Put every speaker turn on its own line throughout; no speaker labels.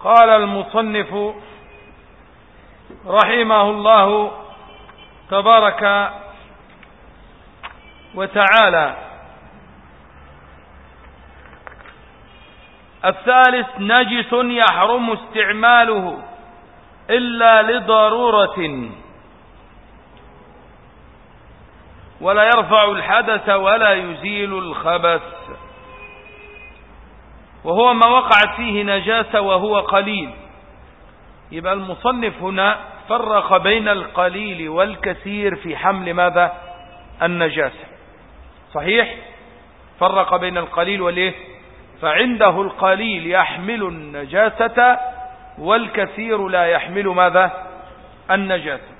قال المصنف رحمه الله تبارك وتعالى. الثالث نجس يحرم استعماله إلا لضرورة. ولا يرفع الحدث ولا يزيل الخبث. وهو ما وقعت فيه نجاسة وهو قليل. يبقى المصنف هنا فرق بين القليل والكثير في حمل ماذا؟ النجاسة صحيح؟ فرق بين القليل والإيه؟ فعنده القليل يحمل النجاسة والكثير لا يحمل ماذا؟ النجاسة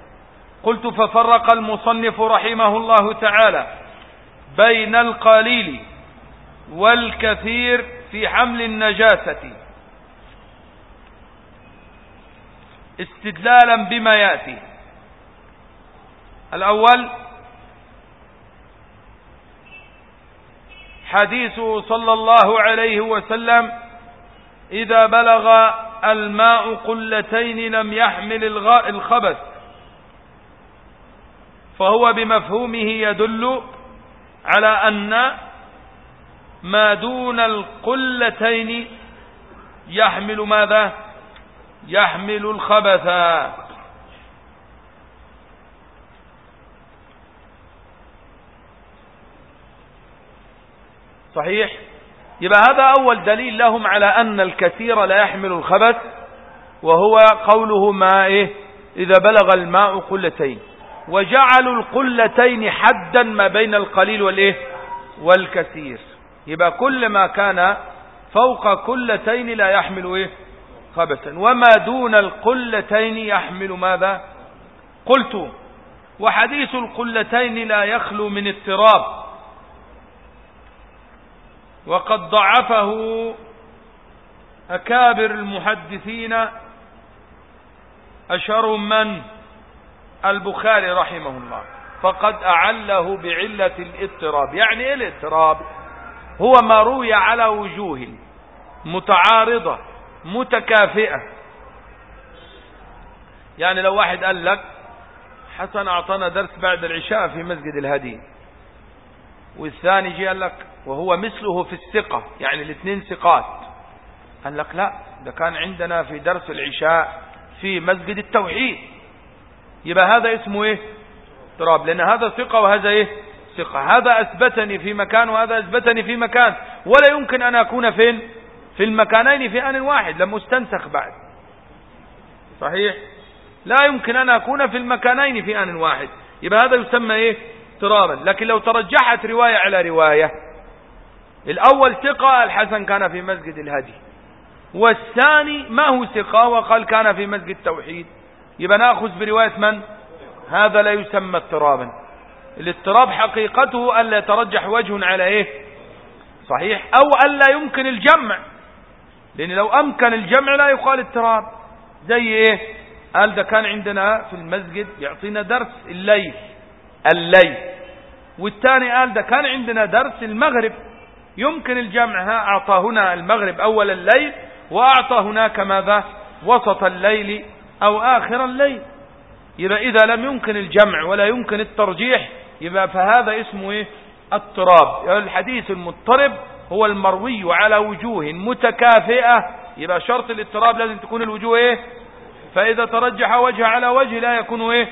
قلت ففرق المصنف رحمه الله تعالى بين القليل والكثير في حمل النجاسة. استدلالا بما يأتي. الأول حديث صلى الله عليه وسلم إذا بلغ الماء قلتين لم يحمل الخبث فهو بمفهومه يدل على أن ما دون القلتين يحمل ماذا؟ يحمل الخبث. صحيح؟ يبقى هذا أول دليل لهم على أن الكثير لا يحمل الخبث وهو قوله ما إيه؟ إذا بلغ الماء قلتين. وجعلوا القلتين حدا ما بين القليل والإيه؟ والكثير. يبقى كل ما كان فوق قلتين لا يحمل إيه؟ خبثا. وما دون القلتين يحمل ماذا؟ قلت. وحديث القلتين لا يخلو من اضطراب. وقد ضعفه أكابر المحدثين أشرهم من البخاري رحمه الله. فقد أعله بعلة الاضطراب. يعني إيه الاضطراب؟ هو ما روي على وجوه متعارضة متكافئة. يعني لو واحد قال لك حسن أعطانا درس بعد العشاء في مسجد الهدي والثاني جي قال لك وهو مثله في الثقة يعني الاثنين ثقات قال لك لا ده كان عندنا في درس العشاء في مسجد التوحيد. يبقى هذا اسمه إيه؟ تراب. لأن هذا ثقة وهذا إيه؟ ثقة هذا أثبتني في مكان وهذا أثبتني في مكان. ولا يمكن أن أكون فين؟ في المكانين في آن واحد. لم أستنسخ بعد. صحيح؟ لا يمكن أن أكون في المكانين في آن واحد. يبقى هذا يسمى إيه؟ ترابا لكن لو ترجحت رواية على رواية الأول ثقة الحسن كان في مسجد الهدي. والثاني ما هو ثقة؟ وقال كان في مسجد التوحيد يبقى نأخذ برواية من؟ هذا لا يسمى اضطرابا. الاضطراب حقيقته ألا يترجح وجه على إيه؟ صحيح؟ أو ألا يمكن الجمع. لأن لو أمكن الجمع لا يقال اضطراب. زي إيه؟ قال ده كان عندنا في المسجد يعطينا درس الليل. الليل. والثاني قال ده كان عندنا درس المغرب. يمكن الجمع. ها أعطى هنا المغرب أول الليل وأعطى هناك ماذا؟ وسط الليل أو آخر الليل. إذا لم يمكن الجمع ولا يمكن الترجيح يبقى فهذا اسمه إيه؟ التراب. يعني الحديث المضطرب هو المروي على وجوه متكافئة. يبقى شرط الاضطراب لازم تكون الوجوه إيه؟ فإذا ترجح وجه على وجه لا يكون إيه؟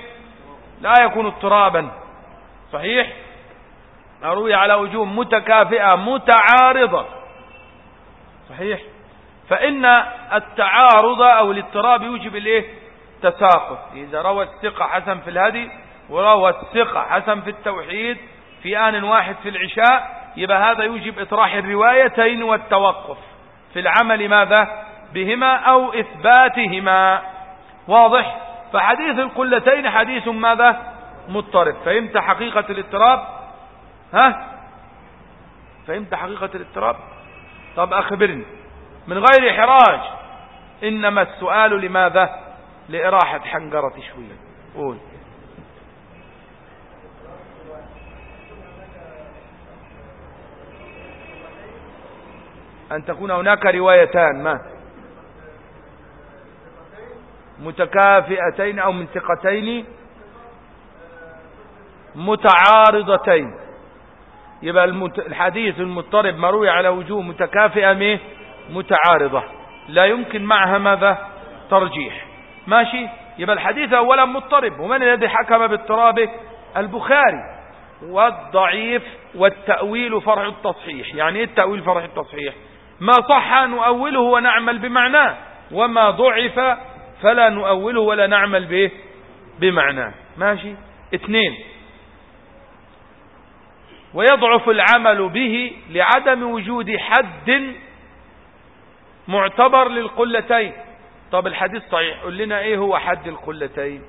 لا يكون اضطرابا. صحيح؟ مروي على وجوه متكافئة متعارضة. صحيح؟ فإن التعارض أو الاضطراب يوجب الإيه؟ تساقط. إذا روى الثقة حسن في الهدي وروى الثقة حسن في التوحيد في آن واحد في العشاء يبقى هذا يوجب إطراح الروايتين والتوقف في العمل ماذا؟ بهما أو إثباتهما. واضح؟ فحديث القلتين حديث ماذا؟ مضطرب. فهمت حقيقة الاضطراب؟ ها؟ فهمت حقيقة الاضطراب؟ طب أخبرني. من غير إحراج إنما السؤال لماذا؟ لإراحة حنقرة شوية. قول. أن تكون هناك روايتان ما؟ متكافئتين أو من ثقتين متعارضتين. يبقى الحديث المضطرب مروي على وجوه متكافئة متعارضة. لا يمكن معها ماذا؟ ترجيح. ماشي؟ يبقى الحديث أولا مضطرب. ومن الذي حكم باضطرابه البخاري. والضعيف والتأويل فرع التصحيح. يعني إيه التأويل فرع التصحيح؟ ما صح نؤوله ونعمل بمعناه. وما ضعف فلا نؤوله ولا نعمل به بمعناه. ماشي؟ اثنين. ويضعف العمل به لعدم وجود حد معتبر للقلتين. طب الحديث صحيح. قل لنا إيه هو حد القلتين؟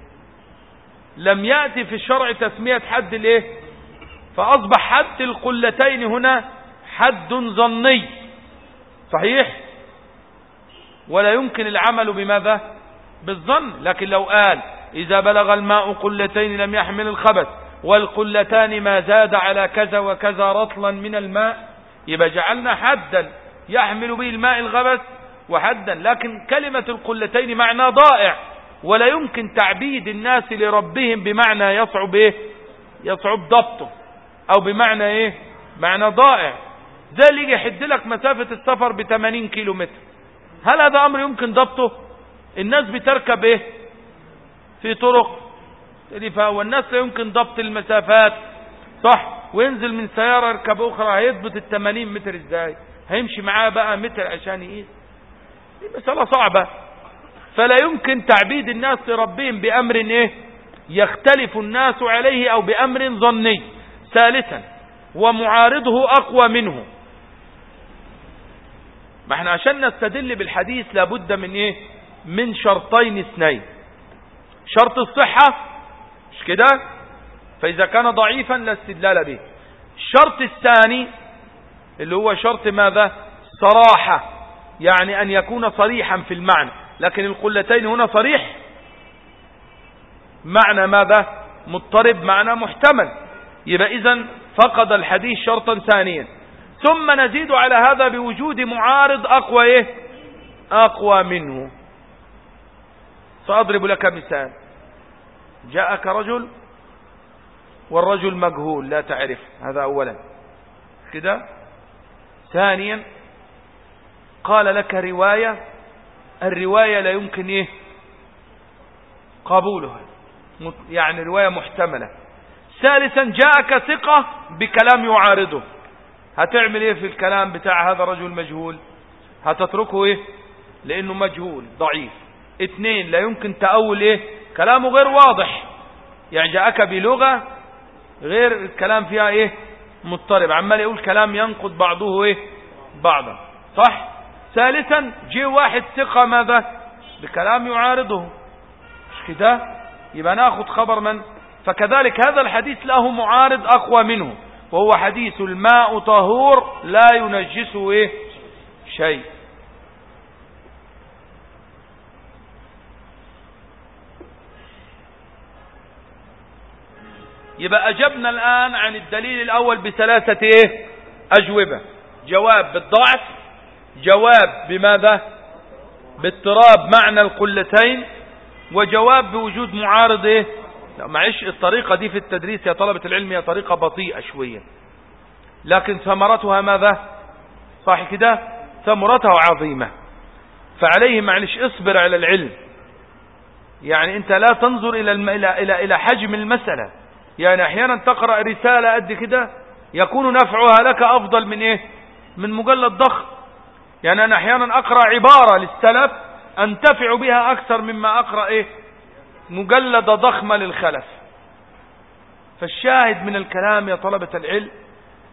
لم يأتي في الشرع تسمية حد الايه فأصبح حد القلتين هنا حد ظني. صحيح؟ ولا يمكن العمل بماذا؟ بالظن. لكن لو قال إذا بلغ الماء قلتين لم يحمل الخبث والقلتان ما زاد على كذا وكذا رطلا من الماء يبقى جعلنا حدا يحمل به الماء الغبث وحدا. لكن كلمة القلتين معنى ضائع. ولا يمكن تعبيد الناس لربهم بمعنى يصعب إيه؟ يصعب ضبطه. أو بمعنى إيه؟ معنى ضائع. ده اللي يجي يحد لك مسافة السفر ب 80 كيلو متر هل هذا أمر يمكن ضبطه؟ الناس بتركب إيه؟ في طرق والناس لا يمكن ضبط المسافات. صح وينزل من سيارة يركب أخرى هيضبط ال 80 متر إزاي؟ هيمشي معاه بقى متر عشان يقيس. دي مسألة صعبة. فلا يمكن تعبيد الناس لربهم بأمر إيه؟ يختلف الناس عليه أو بأمر ظني. ثالثا ومعارضه أقوى منه. ما إحنا عشان نستدل بالحديث لابد من إيه؟ من شرطين اثنين. شرط الصحة مش كده؟ فإذا كان ضعيفا لا استدلال به. الشرط الثاني اللي هو شرط ماذا؟ صراحة يعني أن يكون صريحا في المعنى. لكن القلتين هنا صريح. معنى ماذا؟ مضطرب معنى محتمل. يبقى اذا فقد الحديث شرطا ثانيا. ثم نزيد على هذا بوجود معارض أقوى إيه؟ أقوى منه. سأضرب لك مثال. جاءك رجل والرجل مجهول لا تعرف. هذا اولا. كده. ثانيا قال لك رواية. الرواية لا يمكن إيه؟ قبولها. يعني رواية محتملة. ثالثا جاءك ثقة بكلام يعارضه. هتعمل إيه في الكلام بتاع هذا الرجل مجهول هتتركه إيه؟ لأنه مجهول ضعيف. اثنين لا يمكن تأول إيه؟ كلامه غير واضح. يعني جاءك بلغة غير الكلام فيها إيه؟ مضطرب. عمال يقول كلام ينقض بعضه إيه؟ بعضا. صح؟ ثالثا جه واحد ثقة ماذا؟ بكلام يعارضه. مش كده؟ يبقى ناخذ خبر من؟ فكذلك هذا الحديث له معارض أقوى منه. وهو حديث الماء طهور لا ينجسه إيه شيء يبقى أجبنا الآن عن الدليل الأول بثلاثة إيه؟ أجوبة جواب بالضعف جواب بماذا باضطراب معنى القلتين وجواب بوجود معارض إيه؟ معلش الطريقة دي في التدريس يا طلبة العلم هي طريقة بطيئة شوية. لكن ثمرتها ماذا؟ صح كده؟ ثمرتها عظيمة. فعليه معلش اصبر على العلم. يعني انت لا تنظر إلى إلى إلى, إلى حجم المسألة. يعني أحيانا تقرأ رسالة قد كده يكون نفعها لك أفضل من إيه؟ من مجلد ضخم. يعني أنا أحيانا أقرأ عبارة للسلف أنتفع بها أكثر مما أقرأ إيه؟ مجلدة ضخمة للخلف. فالشاهد من الكلام يا طلبة العلم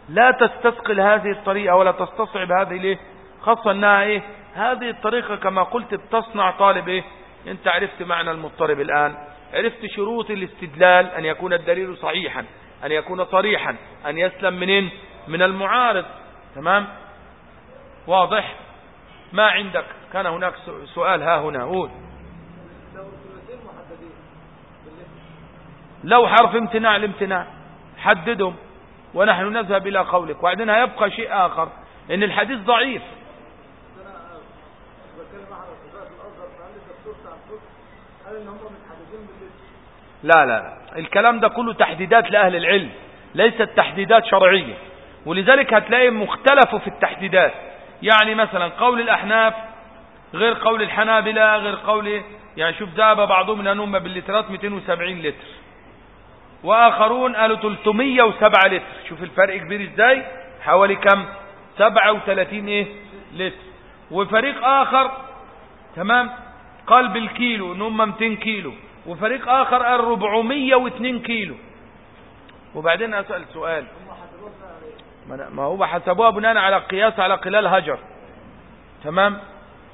لا تستثقل هذه الطريقة ولا تستصعب هذه الايه خاصة أنها إيه؟ هذه الطريقة كما قلت بتصنع طالب إيه؟ أنت عرفت معنى المضطرب الآن. عرفت شروط الاستدلال أن يكون الدليل صحيحا أن يكون صريحا أن يسلم منين؟ من المعارض. تمام؟ واضح؟ ما عندك؟ كان هناك سؤال ها هنا. قول. لو حرف امتناع الامتناع حددهم ونحن نذهب إلى قولك. وبعدين هيبقى شيء آخر إن الحديث ضعيف. لا لا الكلام ده كله تحديدات لأهل العلم ليست تحديدات شرعية. ولذلك هتلاقي مختلفوا في التحديدات. يعني مثلا قول الأحناف غير قول الحنابلة غير قول يعني شوف ذهب بعضهم من أنهم باللترات 270 لتر. وآخرون قالوا 307 لتر. شوف الفرق كبير إزاي. حوالي كم؟ 37 إيه؟ لتر. وفريق آخر تمام؟ قال بالكيلو ان هم 200 كيلو. وفريق آخر قال 402 كيلو. وبعدين أسأل سؤال. ما هو حسبوها بناء على قياس على قلال هجر. تمام؟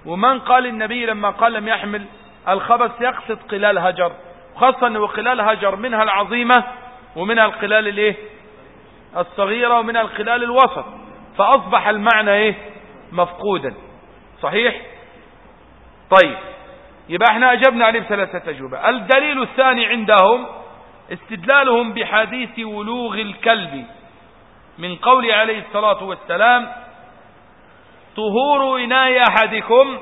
ومن قال النبي لما قال لم يحمل الخبث يقصد قلال هجر. خاصة أنه قلال هجر منها العظيمة ومنها القلال الإيه؟ الصغيرة ومنها القلال الوسط. فأصبح المعنى إيه؟ مفقودا. صحيح؟ طيب. يبقى إحنا أجبنا عليه بثلاثة أجوبة. الدليل الثاني عندهم استدلالهم بحديث ولوغ الكلب من قول عليه الصلاة والسلام طهور إناء أحدكم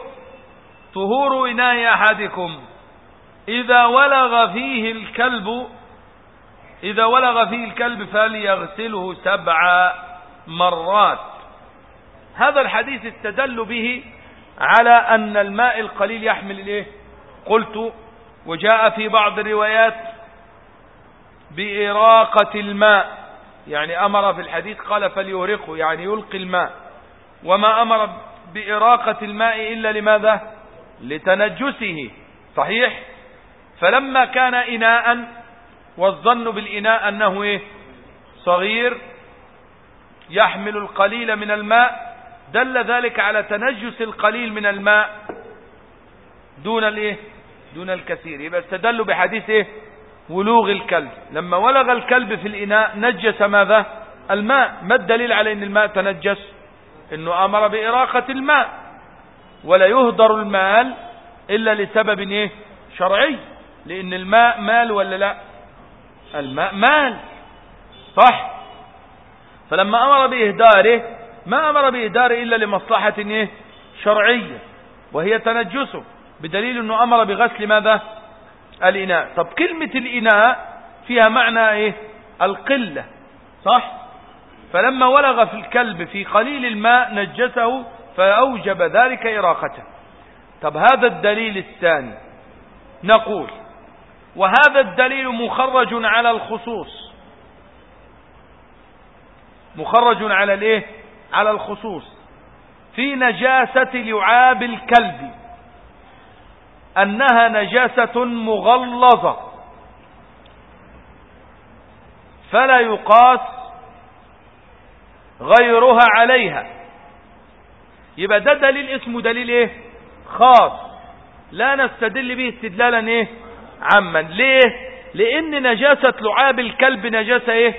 طهور إناء أحدكم. إذا ولغ فيه الكلب إذا ولغ فيه الكلب فليغسله سبع مرات. هذا الحديث استدل به على أن الماء القليل يحمل إليه. قلت وجاء في بعض الروايات بإراقة الماء. يعني أمر في الحديث قال فليهرقه يعني يلقي الماء. وما أمر بإراقة الماء إلا لماذا؟ لتنجسه. صحيح؟ فلما كان إناء والظن بالإناء أنه إيه؟ صغير يحمل القليل من الماء دل ذلك على تنجس القليل من الماء دون الإيه؟ دون الكثير. يبقى استدلوا بحديث إيه؟ ولوغ الكلب. لما ولغ الكلب في الإناء نجس ماذا؟ الماء. ما الدليل على إن الماء تنجس؟ إنه أمر بإراقة الماء ولا يهدر المال إلا لسبب إيه؟ شرعي. لأن الماء مال ولا لا؟ الماء مال. صح. فلما أمر بإهداره ما أمر بإهداره إلا لمصلحة إيه؟ شرعية وهي تنجسه. بدليل إنه أمر بغسل ماذا؟ الإناء. طب كلمة الإناء فيها معنى إيه؟ القلة. صح؟ فلما ولغ في الكلب في قليل الماء نجسه فأوجب ذلك إراقته. طب هذا الدليل الثاني. نقول وهذا الدليل مخرج على الخصوص. مخرج على الايه؟ على الخصوص. في نجاسة لعاب الكلب. أنها نجاسة مغلظة. فلا يقاس غيرها عليها. يبقى ده دليل اسمه دليل إيه؟ خاص. لا نستدل به استدلالا إيه؟ عاما. ليه؟ لأن نجاسة لعاب الكلب نجاسة إيه؟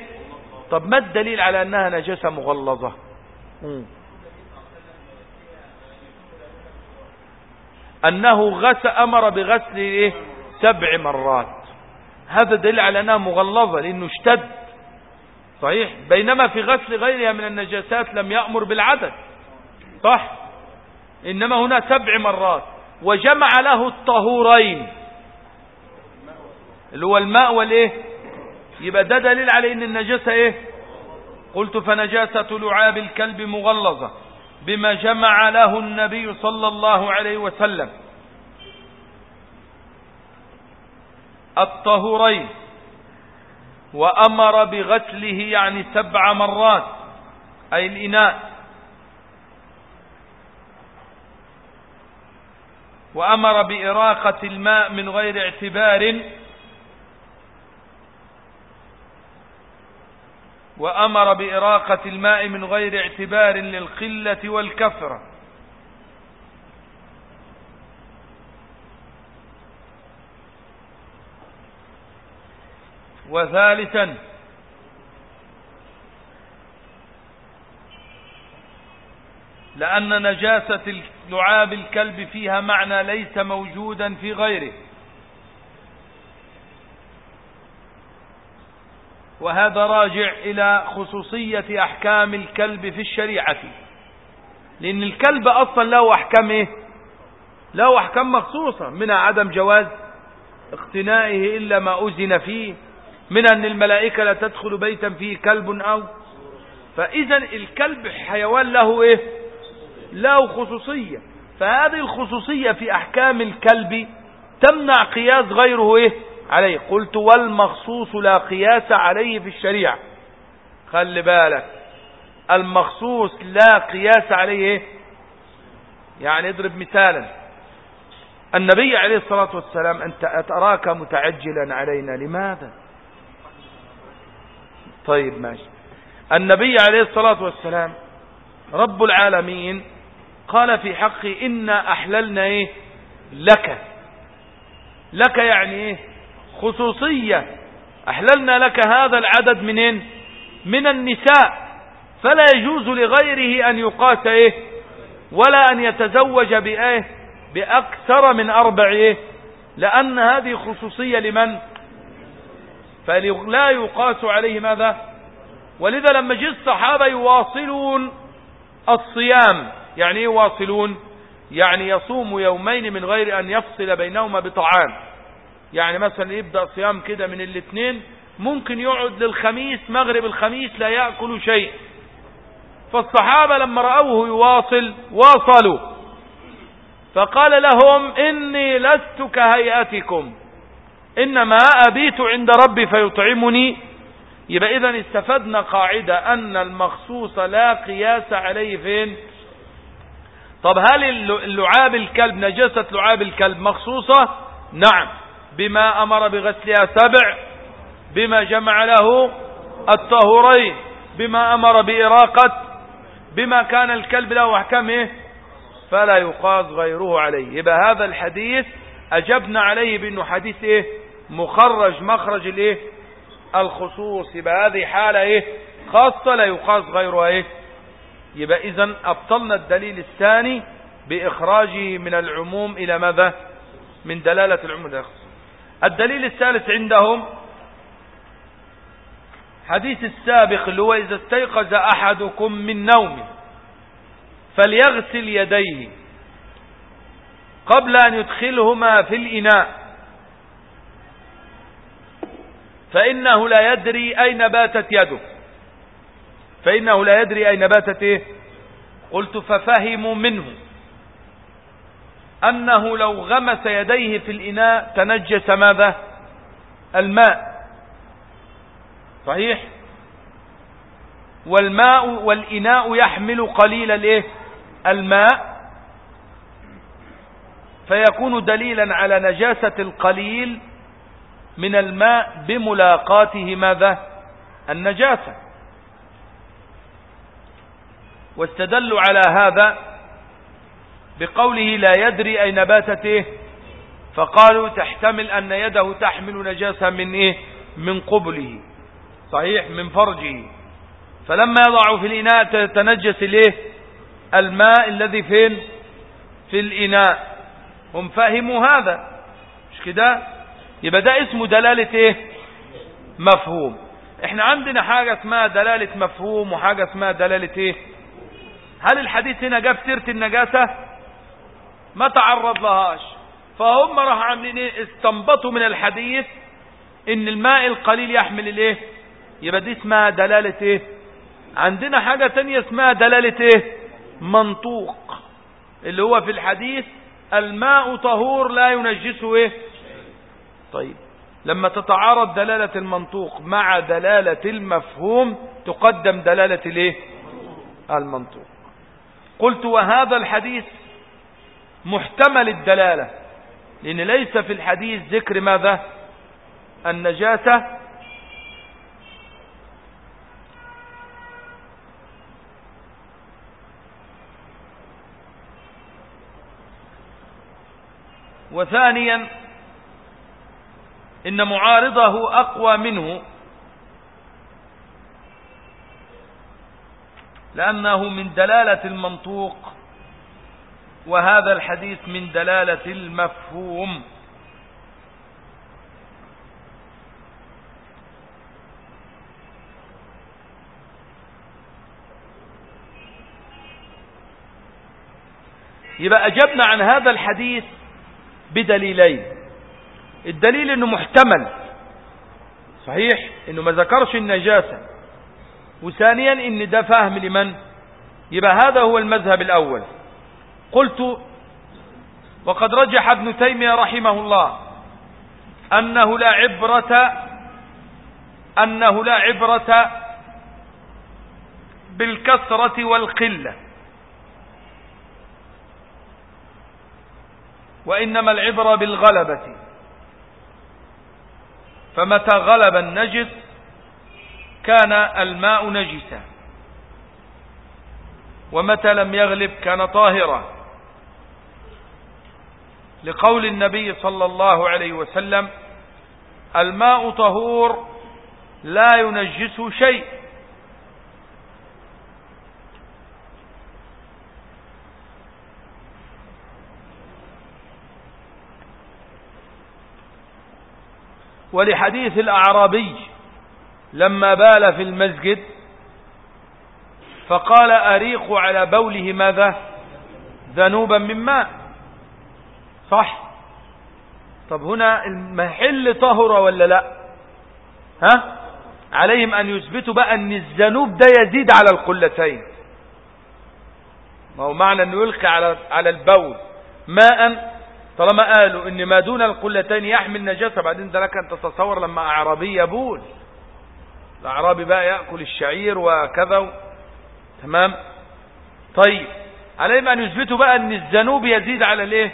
طب ما الدليل على أنها نجاسة مغلظة؟ أنه غسل أمر بغسل إيه؟ سبع مرات. هذا دليل على أنها مغلظة لأنه اشتد. صحيح؟ بينما في غسل غيرها من النجاسات لم يأمر بالعدد. صح؟ إنما هنا سبع مرات. وجمع له الطهورين. اللي هو الماء والإيه؟ يبقى ده دليل على إن النجاسة إيه؟ قلت فنجاسة لعاب الكلب مغلظة بما جمع له النبي صلى الله عليه وسلم. الطهورين وأمر بغسله يعني سبع مرات أي الإناء. وأمر بإراقة الماء من غير اعتبار. وأمر بإراقة الماء من غير اعتبار للقلة والكثرة. وثالثا لأن نجاسة لعاب الكلب فيها معنى ليس موجودا في غيره. وهذا راجع إلى خصوصية أحكام الكلب في الشريعة. لأن الكلب أصلا له أحكام إيه؟ له أحكام مخصوصة. منها عدم جواز اقتنائه إلا ما أذن فيه. من أن الملائكة لا تدخل بيتا فيه كلب أو. فإذا الكلب حيوان له إيه؟ له خصوصية. فهذه الخصوصية في أحكام الكلب تمنع قياس غيره إيه؟ عليه. قلت والمخصوص لا قياس عليه في الشريعة. خلي بالك. المخصوص لا قياس عليه إيه؟ يعني اضرب مثالا. النبي عليه الصلاة والسلام أنت أتراك متعجلا علينا لماذا؟ طيب ماشي. النبي عليه الصلاة والسلام رب العالمين قال في حقي إنا أحللنا إيه؟ لك. لك يعني إيه؟ خصوصية. أحللنا لك هذا العدد منين؟ من النساء. فلا يجوز لغيره أن يقاس إيه؟ ولا أن يتزوج بإيه؟ بأكثر من أربع إيه؟ لأن هذه خصوصية لمن؟ فلا يقاس عليه ماذا؟ ولذا لما جاء الصحابة يواصلون الصيام. يعني إيه يواصلون؟ يعني يصوم يومين من غير أن يفصل بينهما بطعام. يعني مثلا يبدأ صيام كده من الاثنين ممكن يقعد للخميس مغرب الخميس لا يأكل شيء. فالصحابة لما رأوه يواصل واصلوا. فقال لهم إني لست كهيئتكم. إنما أبيت عند ربي فيطعمني. يبقى إذا استفدنا قاعدة أن المخصوص لا قياس عليه فين؟ طب هل اللعاب الكلب نجسة لعاب الكلب مخصوصة؟ نعم. بما أمر بغسلها سبع بما جمع له الطهورين بما أمر بإراقة بما كان الكلب له أحكام إيه فلا يقاس غيره عليه. يبقى هذا الحديث أجبنا عليه بأنه حديث إيه؟ مخرج مخرج الإيه الخصوص. يبقى هذه حالة إيه؟ خاصة لا يقاس غيرها إيه؟ يبقى إذا أبطلنا الدليل الثاني بإخراجه من العموم إلى ماذا؟ من دلالة العموم. الدليل الثالث عندهم حديث السابق اللي هو إذا استيقظ أحدكم من نومه فليغسل يديه قبل أن يدخلهما في الإناء فإنه لا يدري أين باتت يده فإنه لا يدري أين باتت إيه؟ قلت ففهموا منه أنه لو غمس يديه في الإناء تنجس ماذا؟ الماء. صحيح؟ والماء والإناء يحمل قليل الإيه؟ الماء. فيكون دليلا على نجاسة القليل من الماء بملاقاته ماذا؟ النجاسة. واستدلوا على هذا بقوله لا يدري أين باتت إيه؟ فقالوا تحتمل أن يده تحمل نجاسة من إيه؟ من قبله. صحيح من فرجه. فلما يضع في الإناء تنجس الايه الماء الذي فين؟ في الإناء. هم فهموا هذا. مش كده؟ يبقى ده اسمه دلالة إيه؟ مفهوم. إحنا عندنا حاجة اسمها دلالة مفهوم وحاجة اسمها دلالة إيه؟ هل الحديث هنا جاب سيرة النجاسة؟ ما تعرض لهاش. فهم راح عاملين إيه؟ استنبطوا من الحديث إن الماء القليل يحمل الإيه؟ يبقى دي اسمها دلالة إيه؟ عندنا حاجة تانية اسمها دلالة إيه؟ منطوق. اللي هو في الحديث الماء طهور لا ينجسه إيه؟ طيب. لما تتعارض دلالة المنطوق مع دلالة المفهوم تقدم دلالة الإيه؟ المنطوق. قلت وهذا الحديث محتمل الدلالة لأن ليس في الحديث ذكر ماذا؟ النجاسة وثانيا إن معارضه أقوى منه لأنه من دلالة المنطوق وهذا الحديث من دلالة المفهوم. يبقى أجبنا عن هذا الحديث بدليلين. الدليل إنه محتمل. صحيح إنه ما ذكرش النجاسة. وثانيا إن ده فهم لمن؟ يبقى هذا هو المذهب الأول. قلت وقد رجح ابن تيمية رحمه الله أنه لا عبرة أنه لا عبرة بالكثرة والقلة وإنما العبرة بالغلبة فمتى غلب النجس كان الماء نجسا ومتى لم يغلب كان طاهرا لقول النبي صلى الله عليه وسلم الماء طهور لا ينجسه شيء. ولحديث الأعرابي لما بال في المسجد فقال أريق على بوله ماذا؟ ذنوبا من ماء. صح؟ طب هنا المحل طهر ولا لا؟ ها؟ عليهم أن يثبتوا بقى أن الذنوب ده يزيد على القلتين. ما هو معنى أنه يلقي على على البول. ماء طالما قالوا إن ما دون القلتين يحمل نجاسة بعدين ده لك أن تتصور لما أعرابي يبول. الأعرابي بقى يأكل الشعير وكذا تمام؟ طيب عليهم أن يثبتوا بقى أن الذنوب يزيد على الإيه؟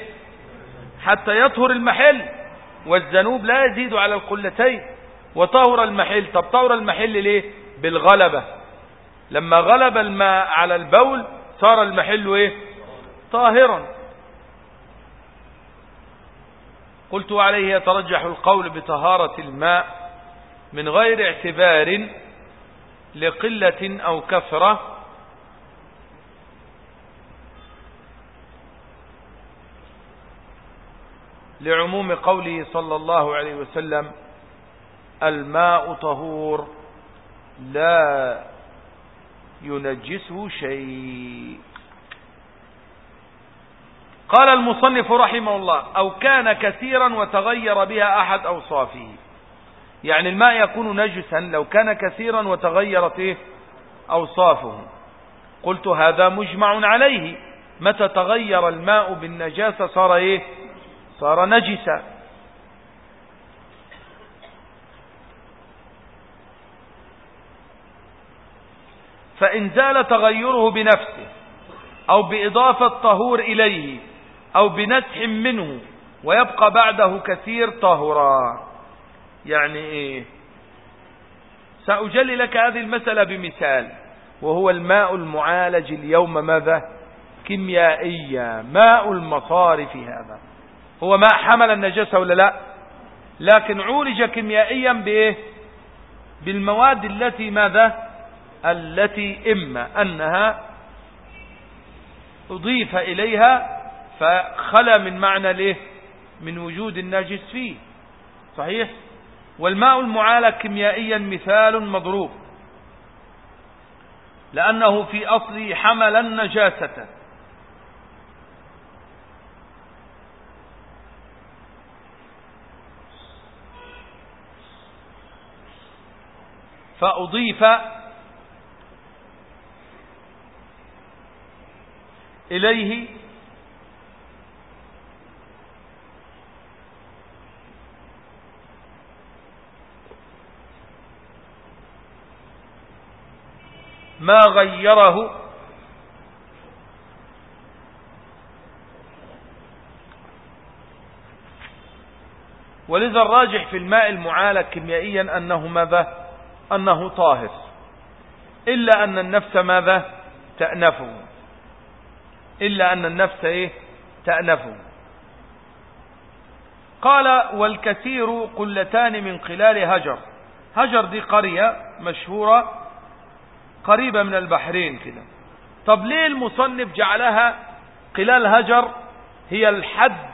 حتى يطهر المحل والذنوب لا يزيد على القلتين. وطهر المحل طب طهر المحل ليه؟ بالغلبة. لما غلب الماء على البول صار المحل إيه؟ طاهرا. قلت عليه يترجح القول بطهارة الماء من غير اعتبار لقلة أو كثرة لعموم قوله صلى الله عليه وسلم الماء طهور لا ينجسه شيء. قال المصنف رحمه الله أو كان كثيرا وتغير بها أحد أوصافه. يعني الماء يكون نجسا لو كان كثيرا وتغيرت إيه أوصافه. قلت هذا مجمع عليه. متى تغير الماء بالنجاسة صار إيه؟ صار نجسا. فإن زال تغيره بنفسه أو بإضافة طهور إليه أو بنسح منه ويبقى بعده كثير طهرا يعني إيه؟ سأجلي لك هذه المسألة بمثال وهو الماء المعالج اليوم ماذا؟ كيميائيا ماء المصارف هذا. هو ماء حمل النجاسة ولا لا؟ لكن عولج كيميائيا بإيه بالمواد التي ماذا؟ التي إما أنها أضيف إليها فخلى من معنى ليه من وجود الناجس فيه. صحيح؟ والماء المعالج كيميائيا مثال مضروب. لأنه في أصله حمل النجاسة. فأضيف إليه ما غيره ولذا الراجح في الماء المعالج كيميائيا أنه ماذا؟ أنه طاهر. إلا أن النفس ماذا؟ تأنفه. إلا أن النفس إيه؟ تأنفه. قال والكثير قلتان من خلال هجر. هجر دي قرية مشهورة قريبة من البحرين كده. طب ليه المصنف جعلها قلال هجر هي الحد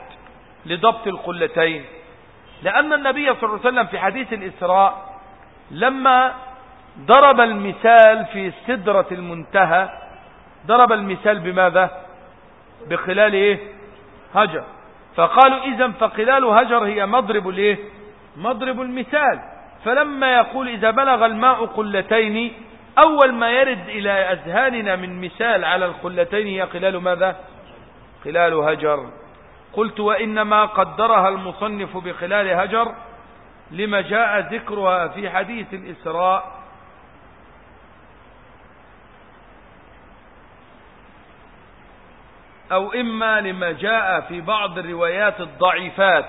لضبط القلتين؟ لأن النبي صلى الله عليه وسلم في حديث الإسراء لما ضرب المثال في سدرة المنتهى ضرب المثال بماذا؟ بخلال إيه؟ هجر. فقالوا إذا فقلال هجر هي مضرب الإيه؟ مضرب المثال. فلما يقول إذا بلغ الماء قلتين أول ما يرد إلى أذهاننا من مثال على القلتين هي قلال ماذا؟ قلال هجر. قلت وإنما قدرها المصنف بخلال هجر. لما جاء ذكرها في حديث الإسراء. أو إما لما جاء في بعض الروايات الضعيفات.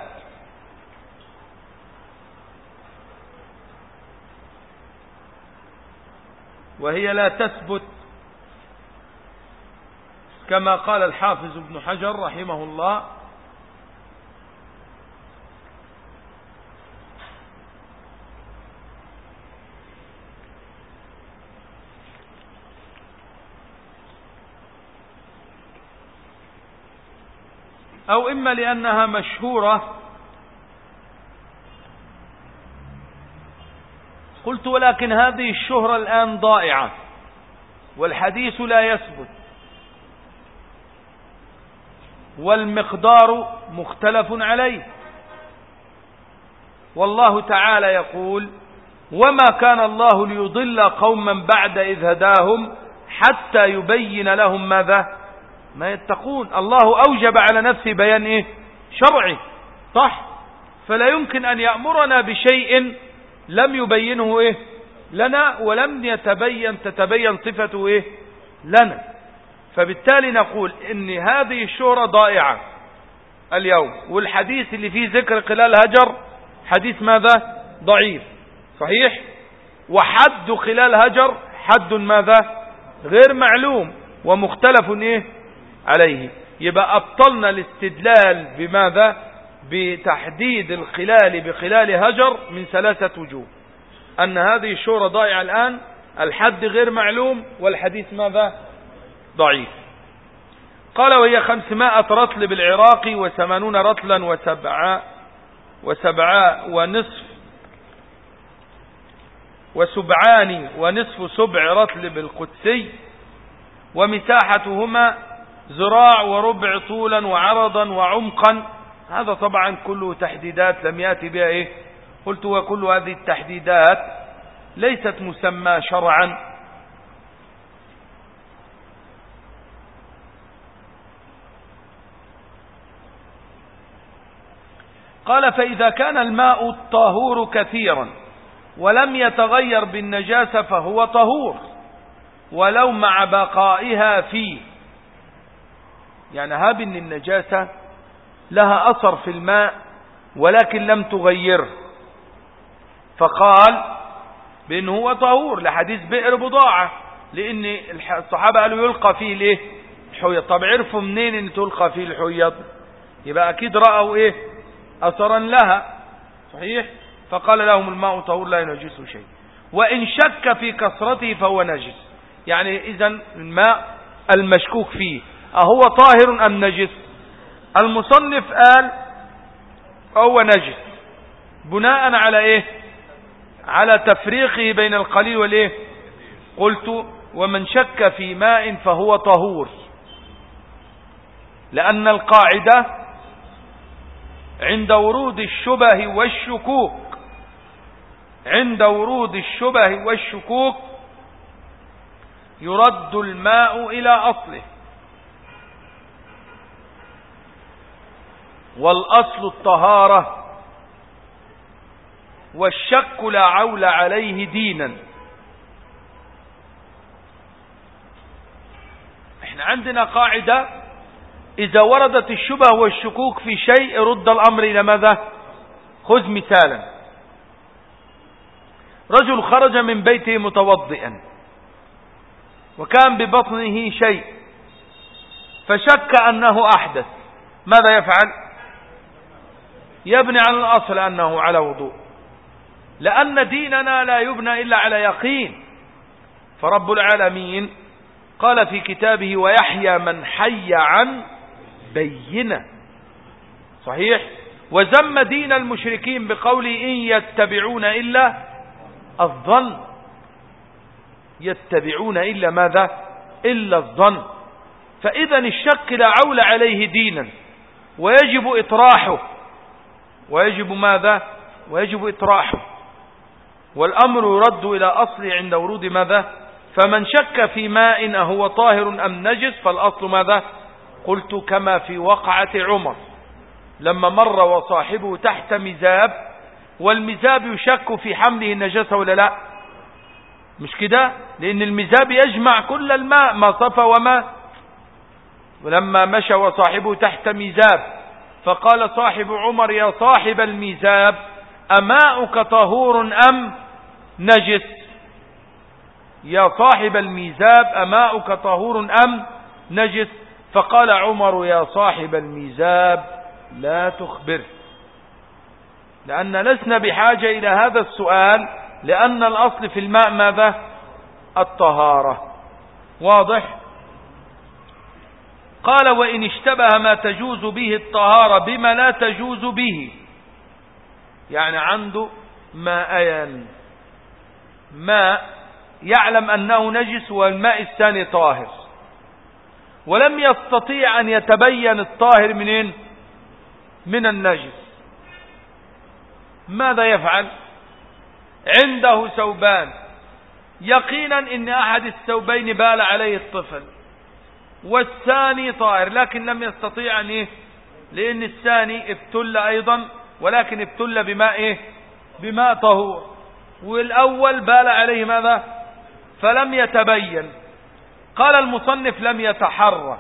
وهي لا تثبت. كما قال الحافظ ابن حجر رحمه الله. أو إما لأنها مشهورة. قلت ولكن هذه الشهرة الآن ضائعة والحديث لا يثبت والمقدار مختلف عليه. والله تعالى يقول وما كان الله ليضل قوما بعد إذ هداهم حتى يبين لهم ماذا؟ ما يتقون. الله أوجب على نفسه بيان إيه؟ شرعي صح؟ فلا يمكن أن يأمرنا بشيء لم يبينه إيه؟ لنا ولم يتبين تتبين صفته إيه؟ لنا. فبالتالي نقول إن هذه الشهرة ضائعة اليوم. والحديث اللي فيه ذكر خلال هجر حديث ماذا؟ ضعيف. صحيح؟ وحد خلال هجر حد ماذا؟ غير معلوم. ومختلف إيه؟ عليه. يبقى أبطلنا الاستدلال بماذا؟ بتحديد الخلال بخلال هجر من ثلاثة وجوه. أن هذه الشورة ضائعة الآن الحد غير معلوم والحديث ماذا؟ ضعيف. قال وهي خمسمائة رطل بالعراق وثمانون رطلا وسبعاء وسبعاء ونصف وسبعان ونصف سبع رطل بالقدسي ومساحتهما ذراع وربع طولا وعرضا وعمقا. هذا طبعا كله تحديدات لم يأتي بها إيه؟ قلت وكل هذه التحديدات ليست مسمى شرعا. قال فإذا كان الماء الطهور كثيرا ولم يتغير بالنجاسة فهو طهور. ولو مع بقائها فيه. يعني هاب إن النجاسة لها أثر في الماء ولكن لم تغيره فقال بأنه هو طهور لحديث بئر بضاعة لأن الصحابة قالوا يلقى فيه الايه الحيض طب عرفوا منين إن تلقى فيه الحيض يبقى أكيد رأوا إيه؟ اثرا لها. صحيح؟ فقال لهم الماء طهور لا ينجسه شيء. وإن شك في كثرته فهو نجس. يعني اذا الماء المشكوك فيه. أهو طاهر أم نجس؟ المصنف قال هو نجس. بناء على إيه؟ على تفريقه بين القليل والإيه؟ قلت ومن شك في ماء فهو طهور. لأن القاعدة عند ورود الشبه والشكوك عند ورود الشبه والشكوك يرد الماء إلى أصله. والأصل الطهارة والشك لا عول عليه دينا. إحنا عندنا قاعدة إذا وردت الشبه والشكوك في شيء رد الأمر إلى ماذا؟ خذ مثالا. رجل خرج من بيته متوضئا وكان ببطنه شيء فشك أنه أحدث. ماذا يفعل؟ يبني على الأصل أنه على وضوء. لأن ديننا لا يبنى إلا على يقين. فرب العالمين قال في كتابه ويحيى من حي عن بينة. صحيح؟ وزم دين المشركين بقول إن يتبعون إلا الظن. يتبعون إلا ماذا؟ إلا الظن. فإذا الشك لا عول عليه دينا. ويجب إطراحه. ويجب ماذا؟ ويجب إطراحه. والأمر يرد إلى أصل عند ورود ماذا؟ فمن شك في ماء أهو طاهر أم نجس فالأصل ماذا؟ قلت كما في وقعة عمر. لما مر وصاحبه تحت مزاب والمزاب يشك في حمله النجاسة ولا لا؟ مش كده؟ لأن المزاب يجمع كل الماء ما صفى وما؟ ولما مشى وصاحبه تحت مزاب فقال صاحب عمر يا صاحب الميزاب أماؤك طهور أم نجس؟ يا صاحب الميزاب أماؤك طهور أم نجس؟ فقال عمر يا صاحب الميزاب لا تخبر. لأن لسنا بحاجة إلى هذا السؤال لأن الأصل في الماء ماذا؟ الطهارة. واضح؟ قال وإن اشتبه ما تجوز به الطهارة بما لا تجوز به. يعني عنده ماء ماء يعلم أنه نجس والماء الثاني طاهر. ولم يستطيع أن يتبين الطاهر منين؟ من النجس. ماذا يفعل؟ عنده ثوبان. يقينا إن أحد الثوبين بال عليه الطفل. والثاني طائر لكن لم يستطيع أن إيه؟ لأن الثاني ابتل أيضا ولكن ابتل بماء إيه؟ بماء طهور. والأول بال عليه ماذا؟ فلم يتبين. قال المصنف لم يتحرى.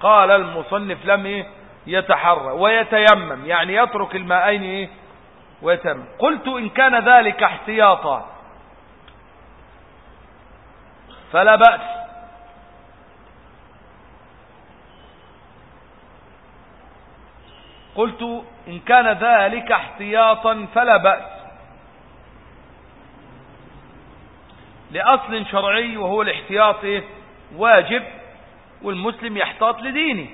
قال المصنف لم إيه؟ يتحرى ويتيمم يعني يترك الماءين إيه؟ ويتيمم. قلت إن كان ذلك احتياطا. فلا بأس. قلت إن كان ذلك احتياطا فلا بأس. لأصل شرعي وهو الاحتياط إيه؟ واجب والمسلم يحتاط لدينه.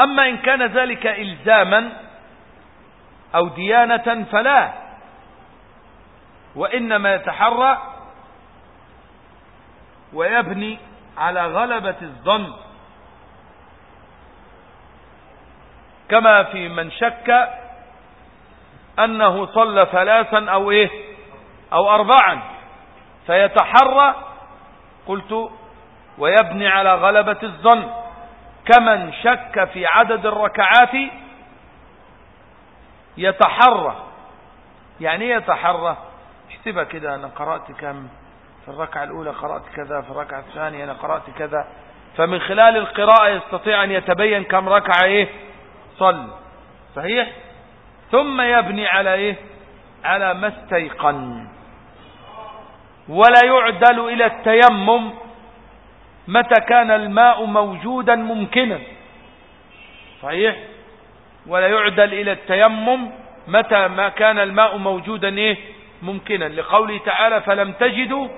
أما إن كان ذلك إلزاما أو ديانة فلا. وإنما يتحرى ويبني على غلبة الظن. كما في من شك أنه صلى ثلاثا أو إيه؟ أو أربعا. فيتحرى قلت ويبني على غلبة الظن. كمن شك في عدد الركعات يتحرى. يعني إيه يتحرى؟ احسبها كده أنا قرأت كم؟ في الركعة الأولى قرأت كذا في الركعة الثانية أنا قرأت كذا. فمن خلال القراءة يستطيع أن يتبين كم ركعة إيه؟ صل. صحيح؟ ثم يبني على إيه؟ على ما استيقن. ولا يعدل إلى التيمم متى كان الماء موجودا ممكنا. صحيح؟ ولا يعدل إلى التيمم متى ما كان الماء موجودا إيه؟ ممكنا. لقوله تعالى فلم تجدوا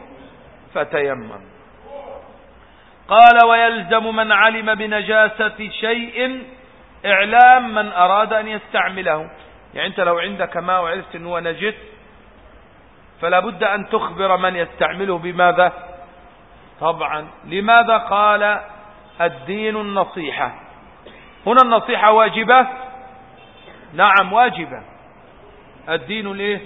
فتيمم. قال ويلزم من علم بنجاسة شيء إعلام من أراد أن يستعمله. يعني أنت لو عندك ماء وعرفت أنه نجس فلا بد أن تخبر من يستعمله. بماذا؟ طبعا. لماذا قال الدين النصيحة؟ هنا النصيحة واجبة؟ نعم واجبة. الدين ليه؟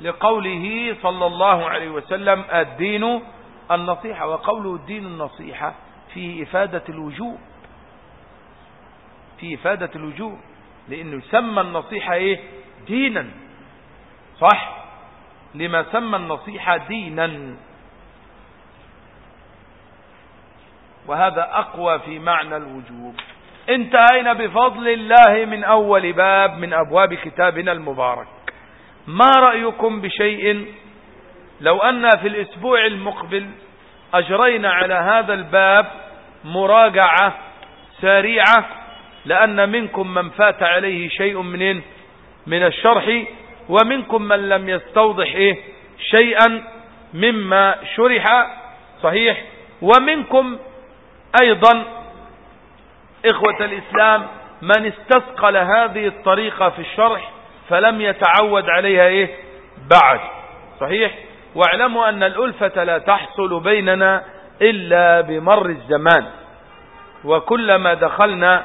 لقوله صلى الله عليه وسلم الدين النصيحة. وقوله الدين النصيحة فيه إفادة الوجوب. فيه إفادة الوجوب لأنه سمى النصيحة إيه؟ دينا. صح؟ لما سمى النصيحة دينا. وهذا أقوى في معنى الوجوب. انتهينا بفضل الله من أول باب من أبواب كتابنا المبارك؟ ما رأيكم بشيء؟ لو أن في الأسبوع المقبل أجرينا على هذا الباب مراجعة سريعة لأن منكم من فات عليه شيء من من الشرح ومنكم من لم يستوضح إيه؟ شيئا مما شرح صحيح؟ ومنكم أيضا إخوة الإسلام من استثقل هذه الطريقة في الشرح فلم يتعود عليها إيه؟ بعد صحيح؟ واعلموا أن الألفة لا تحصل بيننا إلا بمر الزمان وكلما دخلنا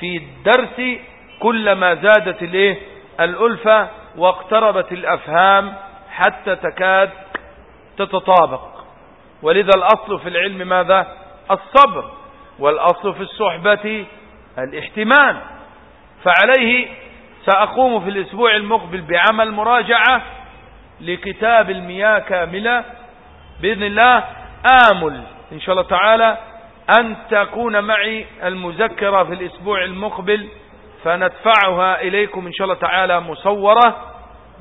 في الدرس كلما زادت الإيه؟ الألفة واقتربت الأفهام حتى تكاد تتطابق. ولذا الأصل في العلم ماذا؟ الصبر. والأصل في الصحبة الاحتمال. فعليه سأقوم في الأسبوع المقبل بعمل مراجعة لكتاب المياه كاملة بإذن الله آمل. إن شاء الله تعالى أن تكون معي المذكرة في الأسبوع المقبل فندفعها إليكم إن شاء الله تعالى مصورة.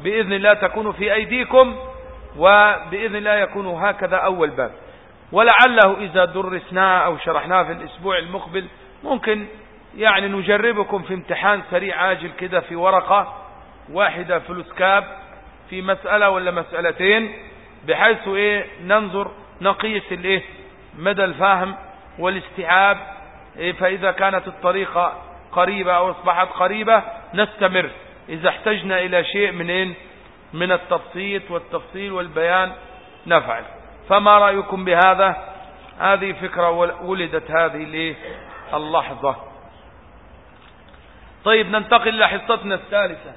بإذن الله تكون في أيديكم وبإذن الله يكون هكذا أول باب. ولعله إذا درسناه أو شرحناه في الأسبوع المقبل ممكن يعني نجربكم في امتحان سريع عاجل كده في ورقة واحدة فلوس كاب في مسألة ولا مسألتين بحيث إيه ننظر نقيس الإيه مدى الفهم والاستيعاب إيه فإذا كانت الطريقة قريبة أو أصبحت قريبة نستمر. إذا احتجنا إلى شيء من إن من التبسيط والتفصيل والبيان نفعل. فما رأيكم بهذا؟ هذه فكرة ولدت هذه اللحظة طيب ننتقل إلى حصتنا الثالثة.